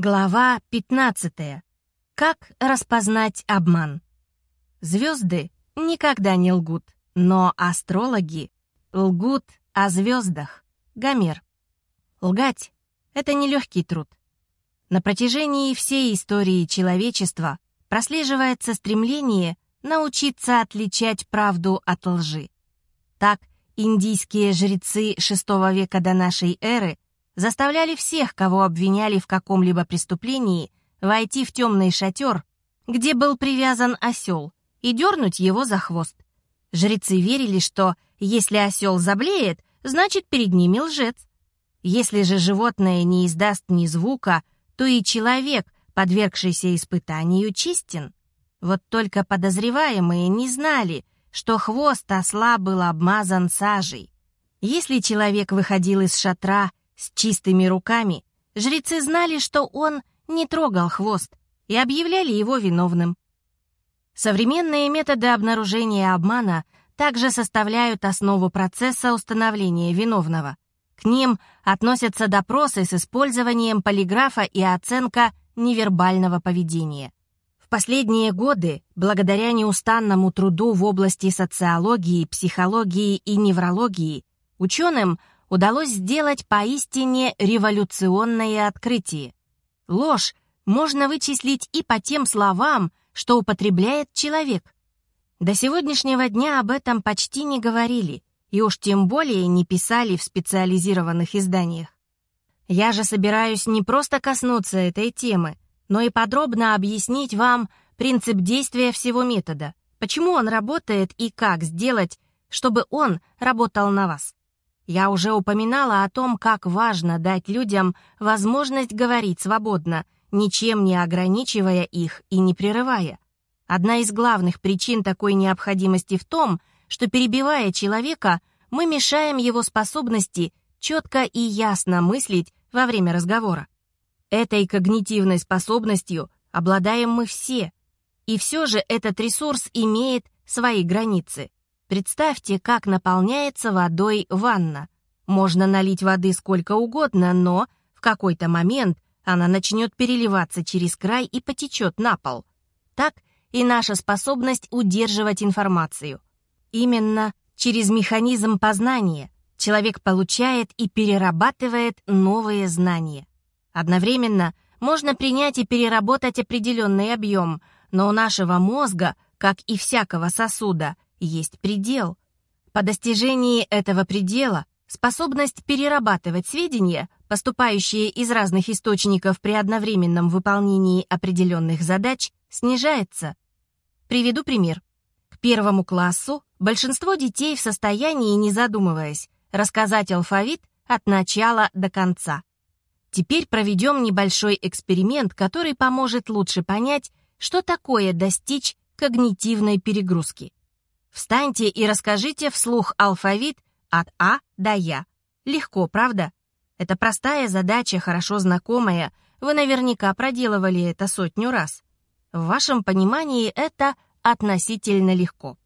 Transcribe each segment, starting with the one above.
Глава 15. Как распознать обман? Звезды никогда не лгут, но астрологи лгут о звездах. Гомер. Лгать — это нелегкий труд. На протяжении всей истории человечества прослеживается стремление научиться отличать правду от лжи. Так, индийские жрецы VI века до нашей эры — заставляли всех, кого обвиняли в каком-либо преступлении, войти в темный шатер, где был привязан осел, и дернуть его за хвост. Жрецы верили, что если осел заблеет, значит перед ними лжец. Если же животное не издаст ни звука, то и человек, подвергшийся испытанию, чистен. Вот только подозреваемые не знали, что хвост осла был обмазан сажей. Если человек выходил из шатра с чистыми руками жрецы знали, что он не трогал хвост и объявляли его виновным. Современные методы обнаружения обмана также составляют основу процесса установления виновного. К ним относятся допросы с использованием полиграфа и оценка невербального поведения. В последние годы, благодаря неустанному труду в области социологии, психологии и неврологии, ученым удалось сделать поистине революционное открытие. Ложь можно вычислить и по тем словам, что употребляет человек. До сегодняшнего дня об этом почти не говорили, и уж тем более не писали в специализированных изданиях. Я же собираюсь не просто коснуться этой темы, но и подробно объяснить вам принцип действия всего метода, почему он работает и как сделать, чтобы он работал на вас. Я уже упоминала о том, как важно дать людям возможность говорить свободно, ничем не ограничивая их и не прерывая. Одна из главных причин такой необходимости в том, что перебивая человека, мы мешаем его способности четко и ясно мыслить во время разговора. Этой когнитивной способностью обладаем мы все, и все же этот ресурс имеет свои границы. Представьте, как наполняется водой ванна. Можно налить воды сколько угодно, но в какой-то момент она начнет переливаться через край и потечет на пол. Так и наша способность удерживать информацию. Именно через механизм познания человек получает и перерабатывает новые знания. Одновременно можно принять и переработать определенный объем, но у нашего мозга, как и всякого сосуда, есть предел. По достижении этого предела способность перерабатывать сведения, поступающие из разных источников при одновременном выполнении определенных задач, снижается. Приведу пример. К первому классу большинство детей в состоянии, не задумываясь, рассказать алфавит от начала до конца. Теперь проведем небольшой эксперимент, который поможет лучше понять, что такое достичь когнитивной перегрузки. Встаньте и расскажите вслух алфавит от А до Я. Легко, правда? Это простая задача, хорошо знакомая. Вы наверняка проделывали это сотню раз. В вашем понимании это относительно легко.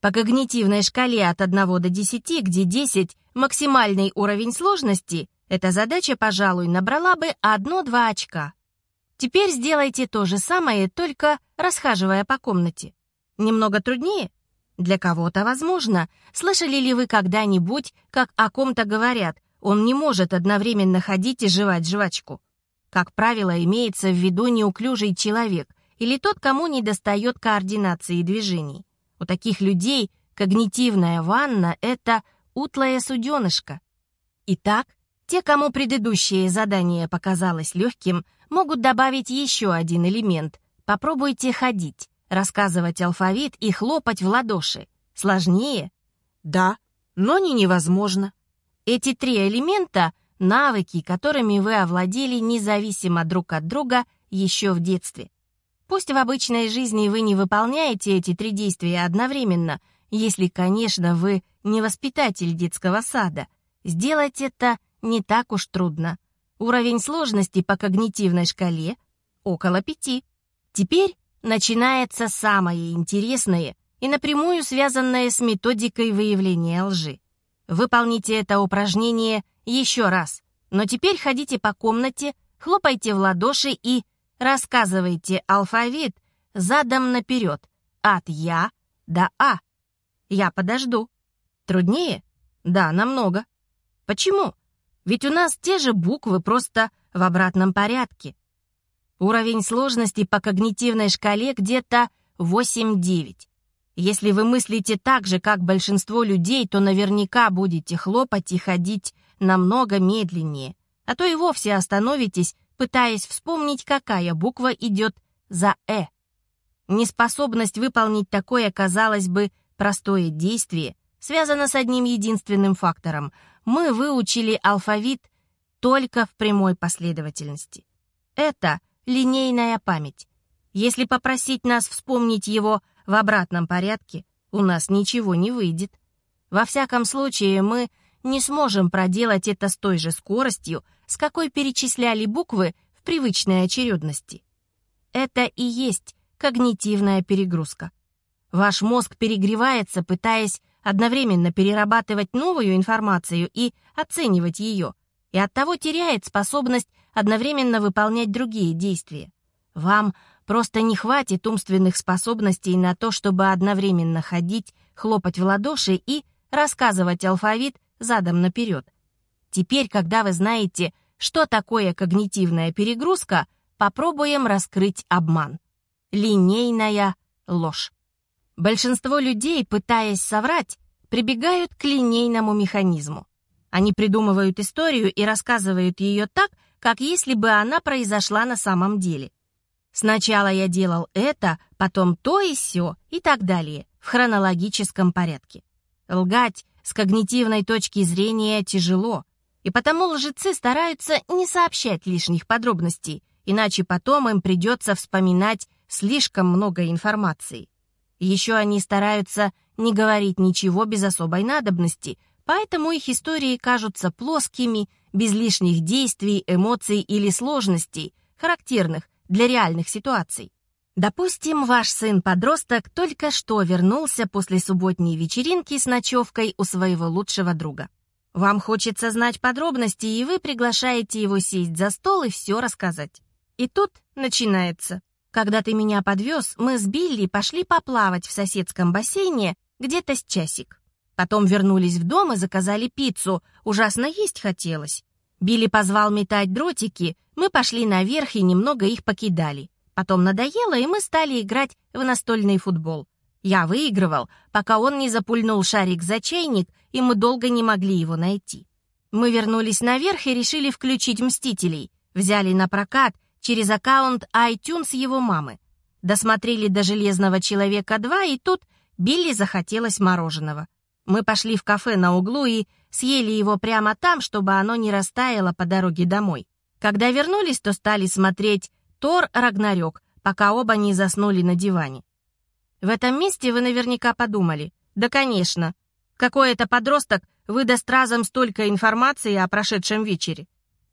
По когнитивной шкале от 1 до 10, где 10 — максимальный уровень сложности, эта задача, пожалуй, набрала бы 1-2 очка. Теперь сделайте то же самое, только расхаживая по комнате. Немного труднее? Для кого-то возможно. Слышали ли вы когда-нибудь, как о ком-то говорят, он не может одновременно ходить и жевать жвачку? Как правило, имеется в виду неуклюжий человек или тот, кому недостает координации движений. У таких людей когнитивная ванна — это утлая суденышко. Итак, те, кому предыдущее задание показалось легким, могут добавить еще один элемент. Попробуйте ходить рассказывать алфавит и хлопать в ладоши. Сложнее? Да, но не невозможно. Эти три элемента — навыки, которыми вы овладели независимо друг от друга еще в детстве. Пусть в обычной жизни вы не выполняете эти три действия одновременно, если, конечно, вы не воспитатель детского сада. Сделать это не так уж трудно. Уровень сложности по когнитивной шкале — около пяти. Теперь начинается самое интересное и напрямую связанное с методикой выявления лжи. Выполните это упражнение еще раз, но теперь ходите по комнате, хлопайте в ладоши и рассказывайте алфавит задом наперед, от «я» до «а». Я подожду. Труднее? Да, намного. Почему? Ведь у нас те же буквы, просто в обратном порядке. Уровень сложности по когнитивной шкале где-то 8-9. Если вы мыслите так же, как большинство людей, то наверняка будете хлопать и ходить намного медленнее, а то и вовсе остановитесь, пытаясь вспомнить, какая буква идет за «э». Неспособность выполнить такое, казалось бы, простое действие связана с одним единственным фактором мы выучили алфавит только в прямой последовательности. Это линейная память. Если попросить нас вспомнить его в обратном порядке, у нас ничего не выйдет. Во всяком случае, мы не сможем проделать это с той же скоростью, с какой перечисляли буквы в привычной очередности. Это и есть когнитивная перегрузка. Ваш мозг перегревается, пытаясь одновременно перерабатывать новую информацию и оценивать ее, и оттого теряет способность одновременно выполнять другие действия. Вам просто не хватит умственных способностей на то, чтобы одновременно ходить, хлопать в ладоши и рассказывать алфавит задом наперед. Теперь, когда вы знаете, что такое когнитивная перегрузка, попробуем раскрыть обман. Линейная ложь. Большинство людей, пытаясь соврать, прибегают к линейному механизму. Они придумывают историю и рассказывают ее так, как если бы она произошла на самом деле. Сначала я делал это, потом то и сё, и так далее, в хронологическом порядке. Лгать с когнитивной точки зрения тяжело, и потому лжецы стараются не сообщать лишних подробностей, иначе потом им придется вспоминать слишком много информации. Еще они стараются не говорить ничего без особой надобности, поэтому их истории кажутся плоскими, без лишних действий, эмоций или сложностей, характерных для реальных ситуаций. Допустим, ваш сын-подросток только что вернулся после субботней вечеринки с ночевкой у своего лучшего друга. Вам хочется знать подробности, и вы приглашаете его сесть за стол и все рассказать. И тут начинается. Когда ты меня подвез, мы с Билли пошли поплавать в соседском бассейне где-то с часик. Потом вернулись в дом и заказали пиццу. Ужасно есть хотелось. Билли позвал метать дротики, мы пошли наверх и немного их покидали. Потом надоело, и мы стали играть в настольный футбол. Я выигрывал, пока он не запульнул шарик за чайник, и мы долго не могли его найти. Мы вернулись наверх и решили включить «Мстителей». Взяли на прокат через аккаунт iTunes его мамы. Досмотрели до «Железного человека 2», и тут Билли захотелось мороженого. Мы пошли в кафе на углу и съели его прямо там, чтобы оно не растаяло по дороге домой. Когда вернулись, то стали смотреть «Тор Рагнарёк», пока оба не заснули на диване. В этом месте вы наверняка подумали, да, конечно, какой это подросток выдаст разом столько информации о прошедшем вечере.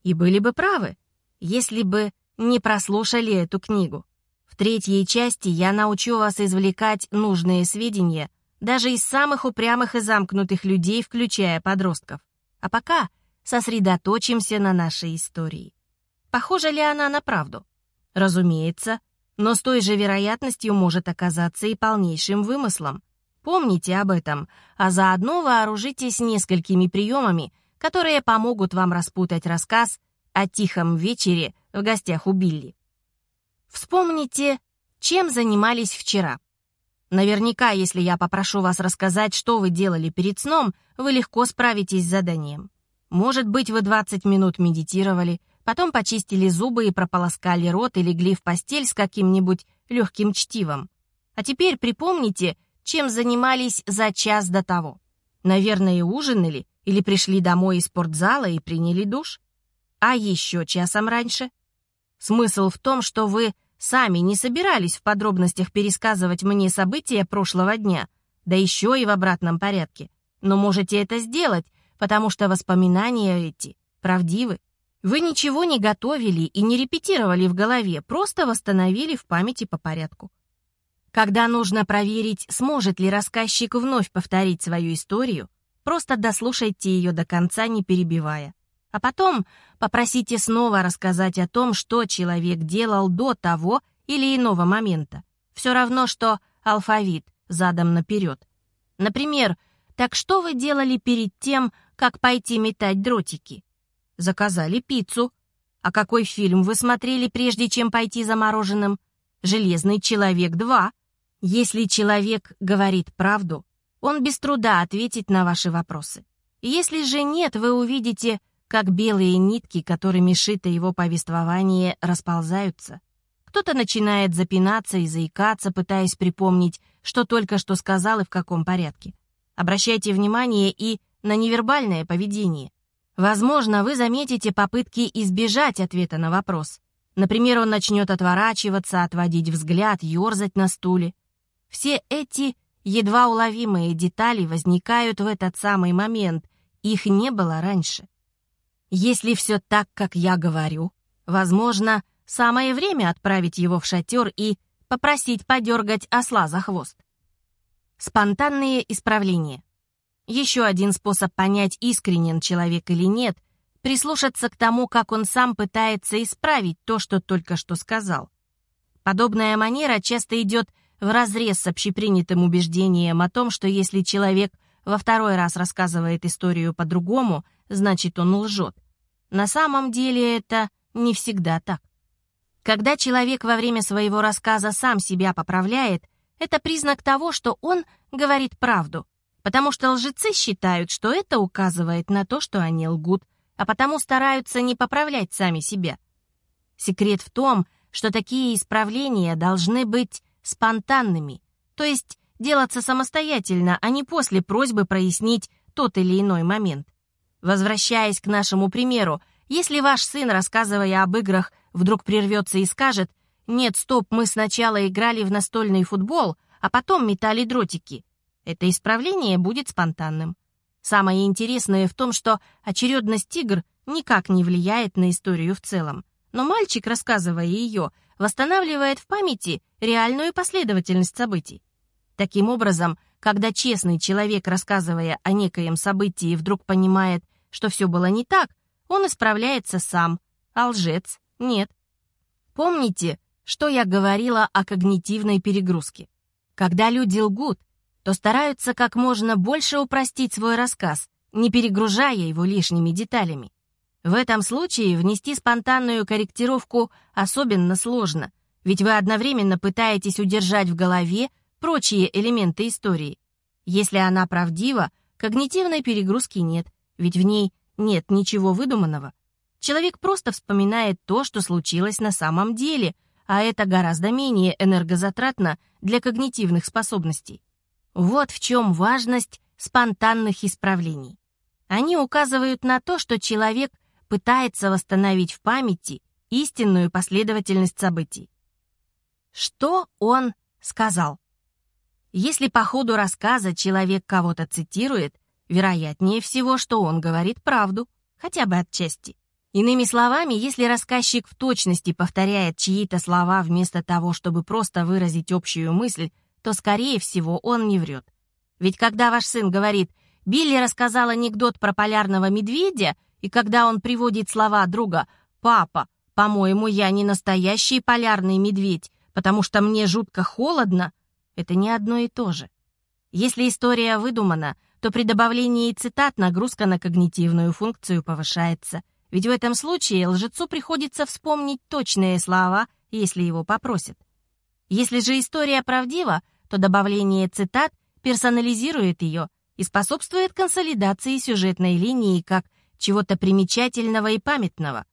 И были бы правы, если бы не прослушали эту книгу. В третьей части я научу вас извлекать нужные сведения даже из самых упрямых и замкнутых людей, включая подростков. А пока сосредоточимся на нашей истории. Похожа ли она на правду? Разумеется, но с той же вероятностью может оказаться и полнейшим вымыслом. Помните об этом, а заодно вооружитесь несколькими приемами, которые помогут вам распутать рассказ о тихом вечере в гостях у Билли. Вспомните, чем занимались вчера. Наверняка, если я попрошу вас рассказать, что вы делали перед сном, вы легко справитесь с заданием. Может быть, вы 20 минут медитировали, потом почистили зубы и прополоскали рот и легли в постель с каким-нибудь легким чтивом. А теперь припомните, чем занимались за час до того. Наверное, ужинали или пришли домой из спортзала и приняли душ а еще часом раньше. Смысл в том, что вы сами не собирались в подробностях пересказывать мне события прошлого дня, да еще и в обратном порядке. Но можете это сделать, потому что воспоминания эти правдивы. Вы ничего не готовили и не репетировали в голове, просто восстановили в памяти по порядку. Когда нужно проверить, сможет ли рассказчик вновь повторить свою историю, просто дослушайте ее до конца, не перебивая. А потом попросите снова рассказать о том, что человек делал до того или иного момента. Все равно, что алфавит задом наперед. Например, так что вы делали перед тем, как пойти метать дротики? Заказали пиццу. А какой фильм вы смотрели, прежде чем пойти за мороженым? «Железный человек 2». Если человек говорит правду, он без труда ответит на ваши вопросы. Если же нет, вы увидите, как белые нитки, которыми шито его повествование, расползаются. Кто-то начинает запинаться и заикаться, пытаясь припомнить, что только что сказал и в каком порядке. Обращайте внимание и на невербальное поведение. Возможно, вы заметите попытки избежать ответа на вопрос. Например, он начнет отворачиваться, отводить взгляд, ерзать на стуле. Все эти едва уловимые детали возникают в этот самый момент. Их не было раньше. Если все так, как я говорю, возможно, самое время отправить его в шатер и попросить подергать осла за хвост. Спонтанные исправления. Еще один способ понять, искренен человек или нет, прислушаться к тому, как он сам пытается исправить то, что только что сказал. Подобная манера часто идет вразрез с общепринятым убеждением о том, что если человек во второй раз рассказывает историю по-другому, значит он лжет. На самом деле это не всегда так. Когда человек во время своего рассказа сам себя поправляет, это признак того, что он говорит правду, потому что лжецы считают, что это указывает на то, что они лгут, а потому стараются не поправлять сами себя. Секрет в том, что такие исправления должны быть спонтанными, то есть делаться самостоятельно, а не после просьбы прояснить тот или иной момент. Возвращаясь к нашему примеру, если ваш сын, рассказывая об играх, вдруг прервется и скажет «Нет, стоп, мы сначала играли в настольный футбол, а потом метали дротики», это исправление будет спонтанным. Самое интересное в том, что очередность игр никак не влияет на историю в целом. Но мальчик, рассказывая ее, восстанавливает в памяти реальную последовательность событий. Таким образом, когда честный человек, рассказывая о некоем событии, вдруг понимает, что все было не так, он исправляется сам, а лжец — нет. Помните, что я говорила о когнитивной перегрузке? Когда люди лгут, то стараются как можно больше упростить свой рассказ, не перегружая его лишними деталями. В этом случае внести спонтанную корректировку особенно сложно, ведь вы одновременно пытаетесь удержать в голове прочие элементы истории. Если она правдива, когнитивной перегрузки нет, ведь в ней нет ничего выдуманного. Человек просто вспоминает то, что случилось на самом деле, а это гораздо менее энергозатратно для когнитивных способностей. Вот в чем важность спонтанных исправлений. Они указывают на то, что человек пытается восстановить в памяти истинную последовательность событий. Что он сказал? Если по ходу рассказа человек кого-то цитирует, вероятнее всего, что он говорит правду, хотя бы отчасти. Иными словами, если рассказчик в точности повторяет чьи-то слова вместо того, чтобы просто выразить общую мысль, то, скорее всего, он не врет. Ведь когда ваш сын говорит «Билли рассказал анекдот про полярного медведя», и когда он приводит слова друга «Папа, по-моему, я не настоящий полярный медведь, потому что мне жутко холодно», это не одно и то же. Если история выдумана, то при добавлении цитат нагрузка на когнитивную функцию повышается, ведь в этом случае лжецу приходится вспомнить точные слова, если его попросят. Если же история правдива, то добавление цитат персонализирует ее и способствует консолидации сюжетной линии как чего-то примечательного и памятного.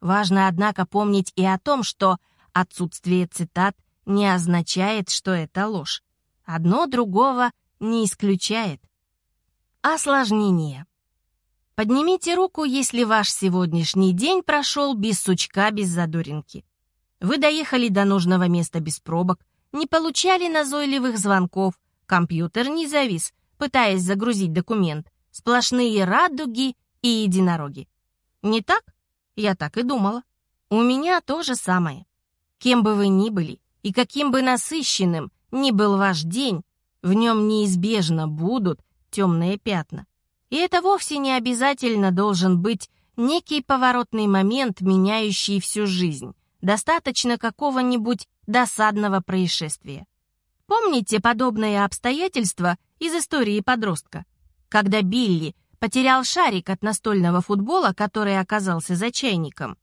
Важно, однако, помнить и о том, что отсутствие цитат не означает, что это ложь. Одно другого не исключает. Осложнение. Поднимите руку, если ваш сегодняшний день прошел без сучка, без задоринки. Вы доехали до нужного места без пробок, не получали назойливых звонков, компьютер не завис, пытаясь загрузить документ, сплошные радуги и единороги. Не так? Я так и думала. У меня то же самое. Кем бы вы ни были и каким бы насыщенным ни был ваш день, в нем неизбежно будут темные пятна. И это вовсе не обязательно должен быть некий поворотный момент, меняющий всю жизнь. Достаточно какого-нибудь досадного происшествия. Помните подобные обстоятельства из истории подростка? Когда Билли потерял шарик от настольного футбола, который оказался за чайником.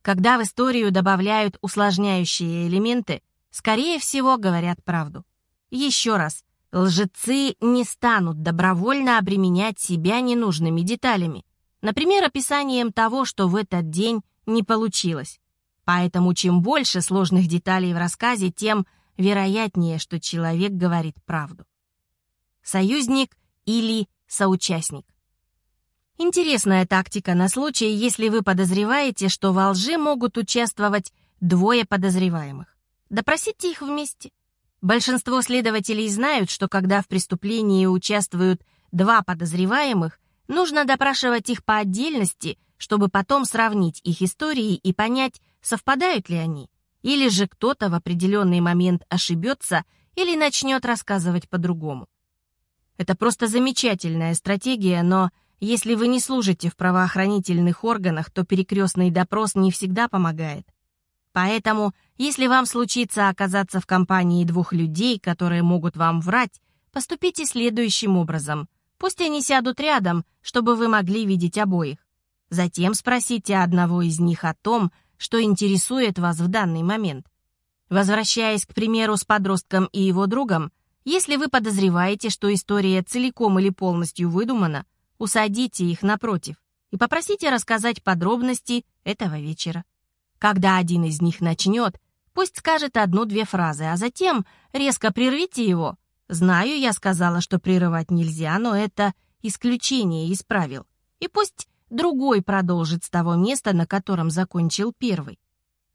Когда в историю добавляют усложняющие элементы, скорее всего, говорят правду. Еще раз, лжецы не станут добровольно обременять себя ненужными деталями, например, описанием того, что в этот день не получилось. Поэтому чем больше сложных деталей в рассказе, тем вероятнее, что человек говорит правду. Союзник или соучастник. Интересная тактика на случай, если вы подозреваете, что во лжи могут участвовать двое подозреваемых. Допросите их вместе. Большинство следователей знают, что когда в преступлении участвуют два подозреваемых, нужно допрашивать их по отдельности, чтобы потом сравнить их истории и понять, совпадают ли они. Или же кто-то в определенный момент ошибется или начнет рассказывать по-другому. Это просто замечательная стратегия, но если вы не служите в правоохранительных органах, то перекрестный допрос не всегда помогает. Поэтому, если вам случится оказаться в компании двух людей, которые могут вам врать, поступите следующим образом. Пусть они сядут рядом, чтобы вы могли видеть обоих. Затем спросите одного из них о том, что интересует вас в данный момент. Возвращаясь, к примеру, с подростком и его другом, если вы подозреваете, что история целиком или полностью выдумана, усадите их напротив и попросите рассказать подробности этого вечера. Когда один из них начнет, пусть скажет одну-две фразы, а затем резко прервите его. Знаю, я сказала, что прерывать нельзя, но это исключение из правил. И пусть другой продолжит с того места, на котором закончил первый.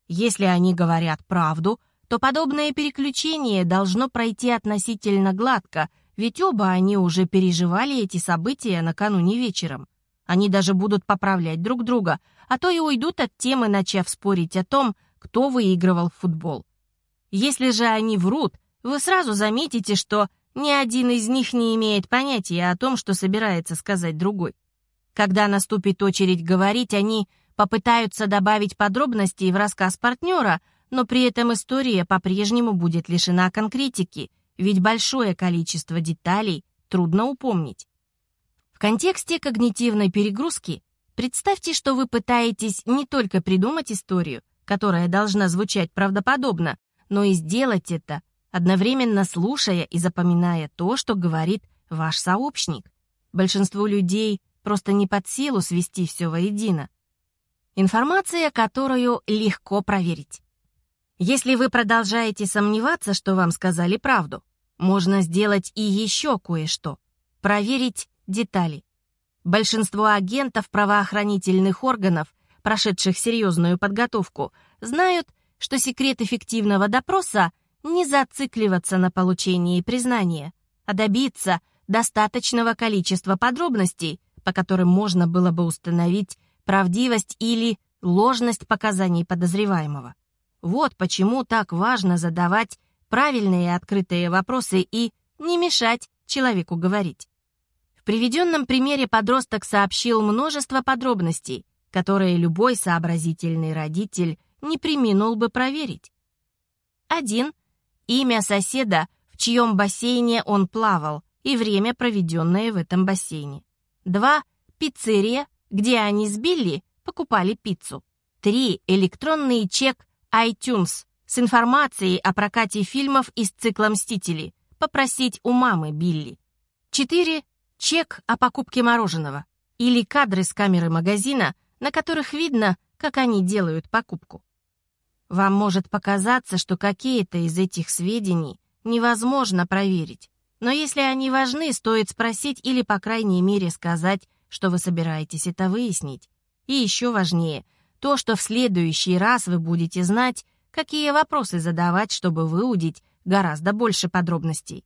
Если они говорят правду, то подобное переключение должно пройти относительно гладко — ведь оба они уже переживали эти события накануне вечером. Они даже будут поправлять друг друга, а то и уйдут от темы, начав спорить о том, кто выигрывал в футбол. Если же они врут, вы сразу заметите, что ни один из них не имеет понятия о том, что собирается сказать другой. Когда наступит очередь говорить, они попытаются добавить подробностей в рассказ партнера, но при этом история по-прежнему будет лишена конкретики — ведь большое количество деталей трудно упомнить. Контексте когнитивной перегрузки представьте, что вы пытаетесь не только придумать историю, которая должна звучать правдоподобно, но и сделать это, одновременно слушая и запоминая то, что говорит ваш сообщник. Большинству людей просто не под силу свести все воедино. Информация, которую легко проверить. Если вы продолжаете сомневаться, что вам сказали правду, можно сделать и еще кое-что. Проверить детали. Большинство агентов правоохранительных органов, прошедших серьезную подготовку, знают, что секрет эффективного допроса не зацикливаться на получении признания, а добиться достаточного количества подробностей, по которым можно было бы установить правдивость или ложность показаний подозреваемого. Вот почему так важно задавать правильные открытые вопросы и не мешать человеку говорить. В приведенном примере подросток сообщил множество подробностей, которые любой сообразительный родитель не приминул бы проверить. 1. Имя соседа, в чьем бассейне он плавал, и время, проведенное в этом бассейне. 2. Пиццерия, где они с Билли покупали пиццу. 3. Электронный чек iTunes с информацией о прокате фильмов из цикла «Мстители». Попросить у мамы Билли. 4. Чек о покупке мороженого. Или кадры с камеры магазина, на которых видно, как они делают покупку. Вам может показаться, что какие-то из этих сведений невозможно проверить. Но если они важны, стоит спросить или, по крайней мере, сказать, что вы собираетесь это выяснить. И еще важнее — то, что в следующий раз вы будете знать, какие вопросы задавать, чтобы выудить гораздо больше подробностей.